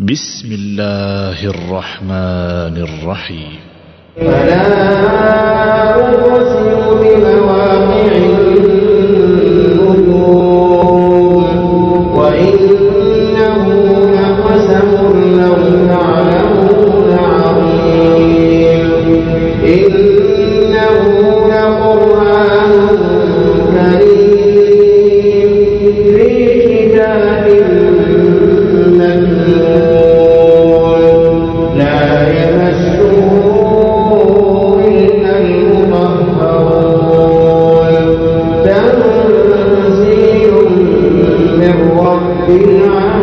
بسم الله الرحمن الرحيم. فلا أقسم بمواقع النجوم وإنه لقسم لو بالعافية